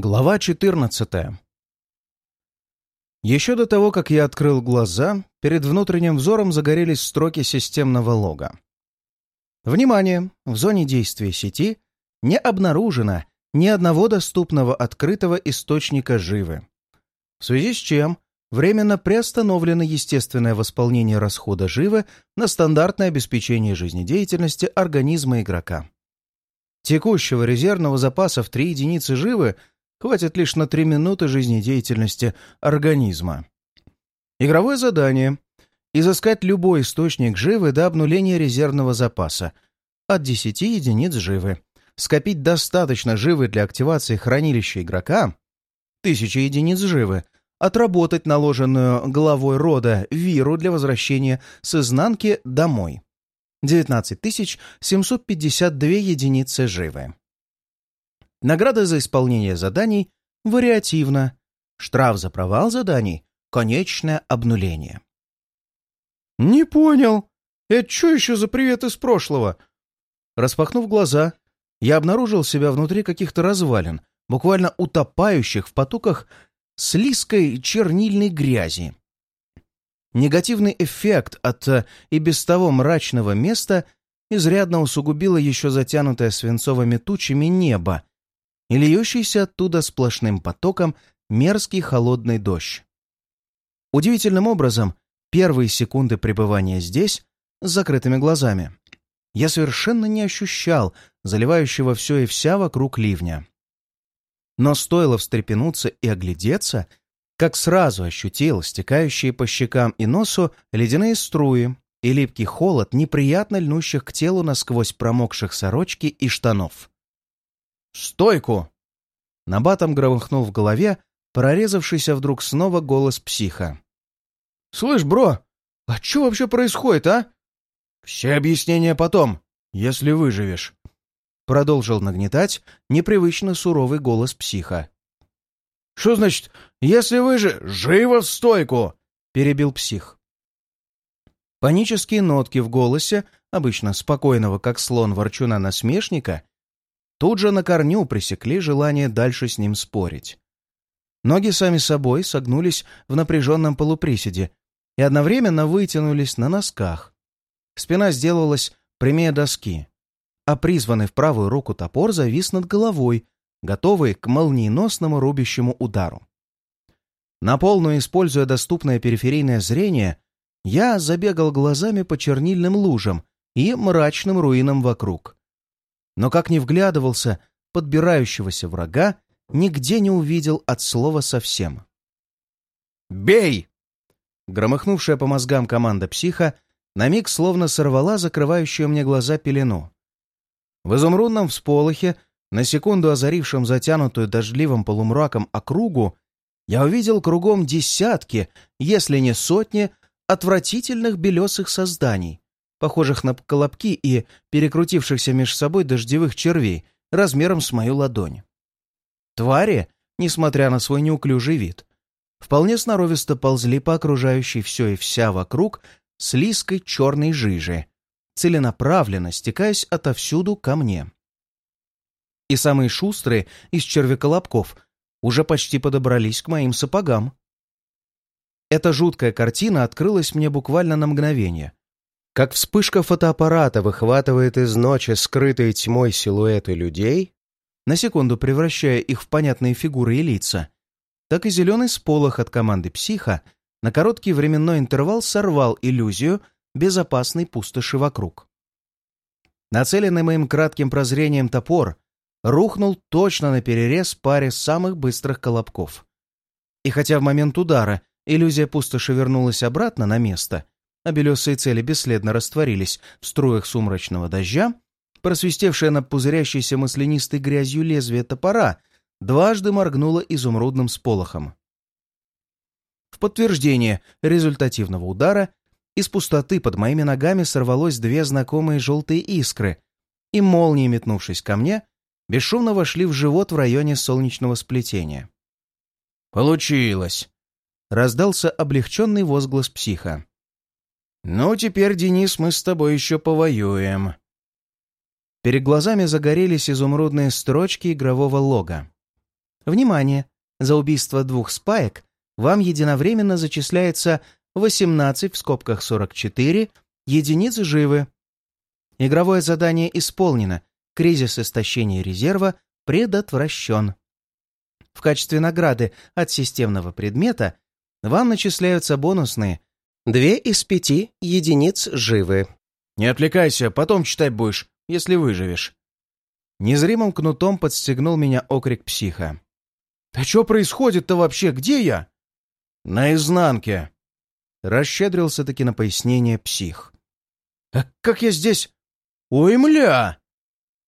Глава 14 Еще до того, как я открыл глаза, перед внутренним взором загорелись строки системного лога. Внимание! В зоне действия сети не обнаружено ни одного доступного открытого источника живы. В связи с чем временно приостановлено естественное восполнение расхода живы на стандартное обеспечение жизнедеятельности организма игрока. Текущего резервного запаса в 3 единицы живы хватит лишь на 3 минуты жизнедеятельности организма. Игровое задание — изыскать любой источник живы до обнуления резервного запаса от 10 единиц живы, скопить достаточно живы для активации хранилища игрока, 1000 единиц живы, отработать наложенную главой рода виру для возвращения с изнанки домой. 19 752 единицы живы. Награда за исполнение заданий вариативна. Штраф за провал заданий — конечное обнуление. «Не понял. Это что еще за привет из прошлого?» Распахнув глаза, я обнаружил себя внутри каких-то развалин, буквально утопающих в потоках слизкой чернильной грязи. Негативный эффект от э, и без того мрачного места изрядно усугубило еще затянутое свинцовыми тучами небо, и льющийся оттуда сплошным потоком мерзкий холодный дождь. Удивительным образом, первые секунды пребывания здесь, с закрытыми глазами, я совершенно не ощущал заливающего все и вся вокруг ливня. Но стоило встрепенуться и оглядеться, как сразу ощутил стекающие по щекам и носу ледяные струи и липкий холод, неприятно льнущих к телу насквозь промокших сорочки и штанов. «Стойку!» Набатом громыхнул в голове прорезавшийся вдруг снова голос психа. «Слышь, бро, а что вообще происходит, а?» «Все объяснения потом, если выживешь», — продолжил нагнетать непривычно суровый голос психа. «Что значит, если вы же живо в стойку?» — перебил псих. Панические нотки в голосе, обычно спокойного, как слон ворчуна-насмешника, тут же на корню пресекли желание дальше с ним спорить. Ноги сами собой согнулись в напряженном полуприседе и одновременно вытянулись на носках. Спина сделалась прямее доски, а призванный в правую руку топор завис над головой, готовый к молниеносному рубящему удару. На полную используя доступное периферийное зрение, я забегал глазами по чернильным лужам и мрачным руинам вокруг но как ни вглядывался, подбирающегося врага нигде не увидел от слова совсем. «Бей!» Громыхнувшая по мозгам команда психа на миг словно сорвала закрывающую мне глаза пелену. В изумрудном всполохе, на секунду озарившем затянутую дождливым полумраком округу, я увидел кругом десятки, если не сотни, отвратительных белесых созданий, похожих на колобки и перекрутившихся меж собой дождевых червей размером с мою ладонь. Твари, несмотря на свой неуклюжий вид, вполне сноровисто ползли по окружающей все и вся вокруг слизкой черной жижи, целенаправленно стекаясь отовсюду ко мне. И самые шустрые из червяколобков уже почти подобрались к моим сапогам. Эта жуткая картина открылась мне буквально на мгновение, как вспышка фотоаппарата выхватывает из ночи скрытые тьмой силуэты людей, на секунду превращая их в понятные фигуры и лица, так и зеленый сполох от команды психа на короткий временной интервал сорвал иллюзию безопасной пустоши вокруг. Нацеленный моим кратким прозрением топор рухнул точно на перерез паре самых быстрых колобков. И хотя в момент удара иллюзия пустоши вернулась обратно на место — а белесые цели бесследно растворились в струях сумрачного дождя, просвистевшее над пузырящейся маслянистой грязью лезвие топора дважды моргнуло изумрудным сполохом. В подтверждение результативного удара из пустоты под моими ногами сорвалось две знакомые желтые искры, и молнии, метнувшись ко мне, бесшумно вошли в живот в районе солнечного сплетения. «Получилось!» — раздался облегченный возглас психа. «Ну, теперь, Денис, мы с тобой еще повоюем». Перед глазами загорелись изумрудные строчки игрового лога. Внимание! За убийство двух спаек вам единовременно зачисляется 18 в скобках 44 единиц живы. Игровое задание исполнено. Кризис истощения резерва предотвращен. В качестве награды от системного предмета вам начисляются бонусные 2 из 5 единиц живы. Не отвлекайся, потом читать будешь, если выживешь. Незримым кнутом подстегнул меня окрик психа. «Да что происходит-то вообще? Где я?» «На изнанке!» Расщедрился-таки на пояснение псих. «А как я здесь? Ой, мля!»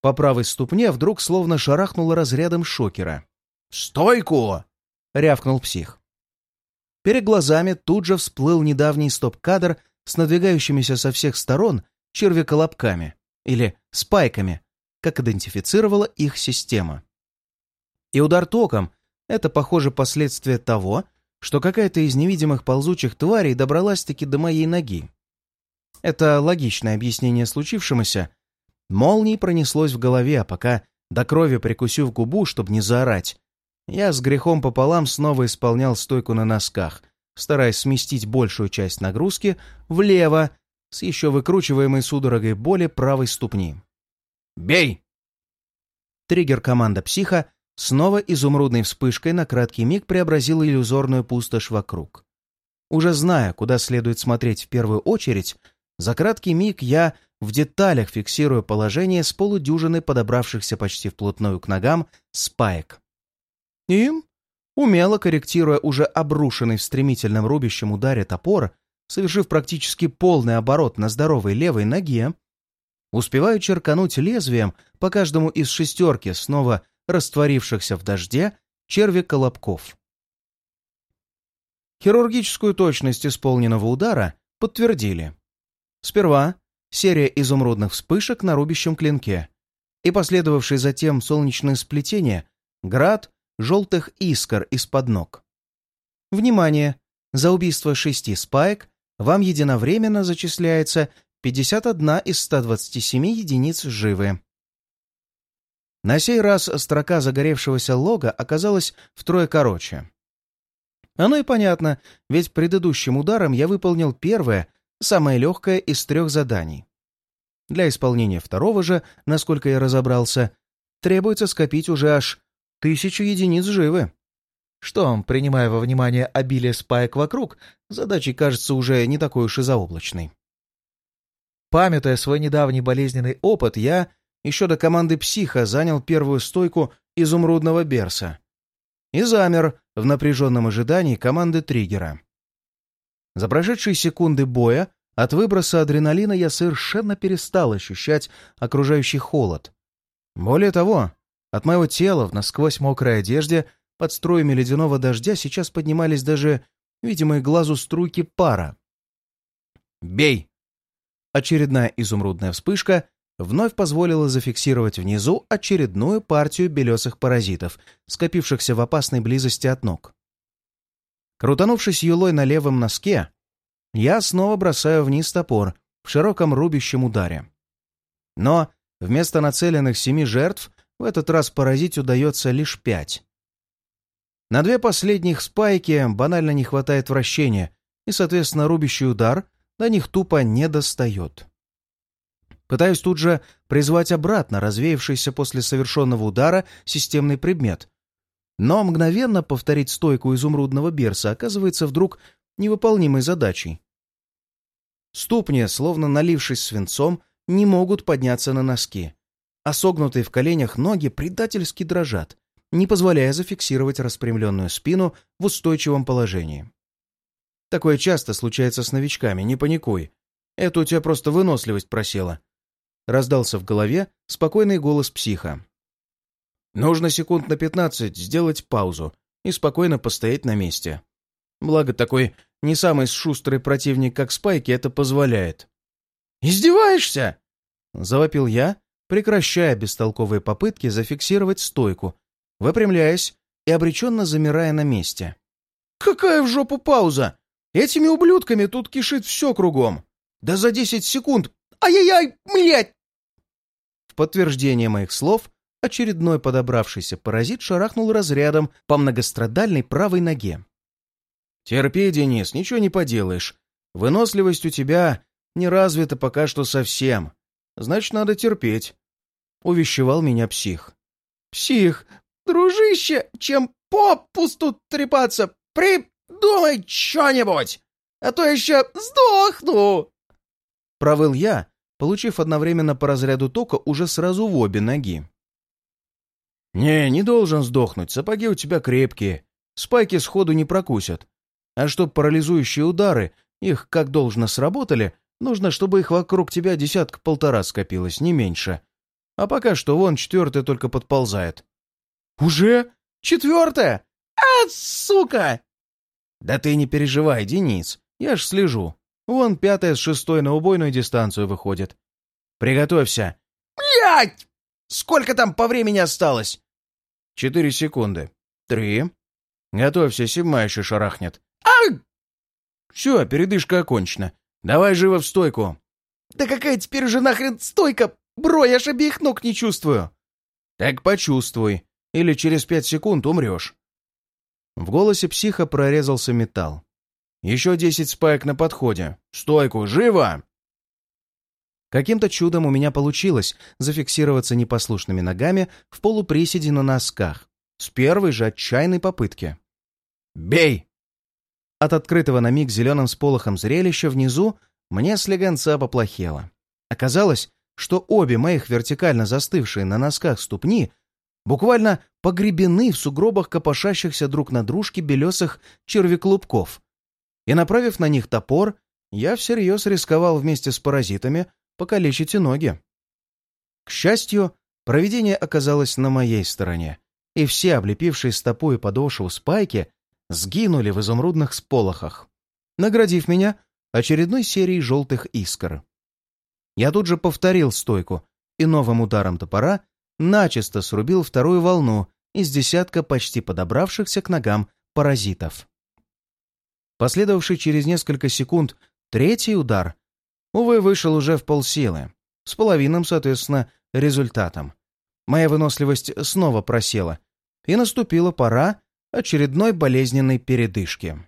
По правой ступне вдруг словно шарахнуло разрядом шокера. «Стойку!» — рявкнул псих. Перед глазами тут же всплыл недавний стоп-кадр с надвигающимися со всех сторон червяколобками или спайками, как идентифицировала их система. И удар током — это, похоже, последствие того, что какая-то из невидимых ползучих тварей добралась-таки до моей ноги. Это логичное объяснение случившемуся. Молнией пронеслось в голове, а пока до крови прикусив губу, чтобы не заорать, я с грехом пополам снова исполнял стойку на носках, стараясь сместить большую часть нагрузки влево с еще выкручиваемой судорогой боли правой ступни. «Бей!» Триггер команда психа снова изумрудной вспышкой на краткий миг преобразил иллюзорную пустошь вокруг. Уже зная, куда следует смотреть в первую очередь, за краткий миг я в деталях фиксирую положение с полудюжины подобравшихся почти вплотную к ногам спаек. Им, умело корректируя уже обрушенный в стремительном рубящем ударе топор, совершив практически полный оборот на здоровой левой ноге, успеваю черкануть лезвием по каждому из шестерки снова растворившихся в дожде черви-колобков. Хирургическую точность исполненного удара подтвердили. Сперва серия изумрудных вспышек на рубящем клинке и последовавший затем солнечное сплетение, град желтых искр из-под ног. Внимание! За убийство шести спаек вам единовременно зачисляется 51 из 127 единиц живы. На сей раз строка загоревшегося лога оказалась втрое короче. Оно и понятно, ведь предыдущим ударом я выполнил первое, самое легкое из трех заданий. Для исполнения второго же, насколько я разобрался, требуется скопить уже аж тысячу единиц живы. Что, принимая во внимание обилие спаек вокруг, задачей кажется уже не такой уж и заоблачной. Памятуя свой недавний болезненный опыт, я еще до команды психа занял первую стойку изумрудного берса и замер в напряженном ожидании команды триггера. За прошедшие секунды боя от выброса адреналина я совершенно перестал ощущать окружающий холод. Более того, от моего тела в насквозь мокрой одежде под струями ледяного дождя сейчас поднимались даже видимые глазу струйки пара. «Бей!» Очередная изумрудная вспышка вновь позволила зафиксировать внизу очередную партию белесых паразитов, скопившихся в опасной близости от ног. Крутанувшись юлой на левом носке, я снова бросаю вниз топор в широком рубящем ударе. Но вместо нацеленных семи жертв в этот раз поразить удается лишь пять. На две последних спайки банально не хватает вращения, и, соответственно, рубящий удар до них тупо не достает. Пытаюсь тут же призвать обратно развеявшийся после совершенного удара системный предмет. Но мгновенно повторить стойку изумрудного берса оказывается вдруг невыполнимой задачей. Ступни, словно налившись свинцом, не могут подняться на носки а согнутые в коленях ноги предательски дрожат, не позволяя зафиксировать распрямленную спину в устойчивом положении. Такое часто случается с новичками, не паникуй. Это у тебя просто выносливость просела. Раздался в голове спокойный голос психа. Нужно секунд на пятнадцать сделать паузу и спокойно постоять на месте. Благо такой не самый шустрый противник, как Спайки, это позволяет. «Издеваешься?» — завопил я, прекращая бестолковые попытки зафиксировать стойку, выпрямляясь и обреченно замирая на месте. «Какая в жопу пауза? Этими ублюдками тут кишит все кругом. Да за десять секунд... Ай-яй-яй, блядь!» В подтверждение моих слов очередной подобравшийся паразит шарахнул разрядом по многострадальной правой ноге. «Терпи, Денис, ничего не поделаешь. Выносливость у тебя не развита пока что совсем. Значит, надо терпеть», — увещевал меня псих. «Псих, дружище, чем поп пусту трепаться, придумай что-нибудь, а то еще сдохну!» Провыл я, получив одновременно по разряду тока уже сразу в обе ноги. «Не, не должен сдохнуть, сапоги у тебя крепкие, спайки сходу не прокусят. А чтоб парализующие удары их как должно сработали, нужно, чтобы их вокруг тебя десятка-полтора скопилось, не меньше. А пока что вон четвертая только подползает». «Уже? Четвертая? А, сука!» «Да ты не переживай, Денис, я ж слежу. Вон пятая с шестой на убойную дистанцию выходит. Приготовься!» «Блядь! Сколько там по времени осталось?» «Четыре секунды. Три. Готовься, седьмая еще шарахнет. Ай! Все, передышка окончена. Давай живо в стойку. Да какая теперь уже нахрен стойка? Бро, я ж обеих ног не чувствую. Так почувствуй, или через пять секунд умрешь. В голосе психа прорезался металл. Еще десять спаек на подходе. Стойку, живо! Каким-то чудом у меня получилось зафиксироваться непослушными ногами в полуприседе на носках. С первой же отчаянной попытки. «Бей!» От открытого на миг зеленым сполохом зрелища внизу мне слегонца поплохело. Оказалось, что обе моих вертикально застывшие на носках ступни буквально погребены в сугробах копошащихся друг на дружке белесых червеклубков. И, направив на них топор, я всерьез рисковал вместе с паразитами покалечить и ноги. К счастью, проведение оказалось на моей стороне, и все облепившие стопу и подошву спайки сгинули в изумрудных сполохах, наградив меня очередной серией желтых искр. Я тут же повторил стойку и новым ударом топора начисто срубил вторую волну из десятка почти подобравшихся к ногам паразитов. Последовавший через несколько секунд третий удар, увы, вышел уже в полсилы, с половинным, соответственно, результатом. Моя выносливость снова просела, и наступила пора очередной болезненной передышки.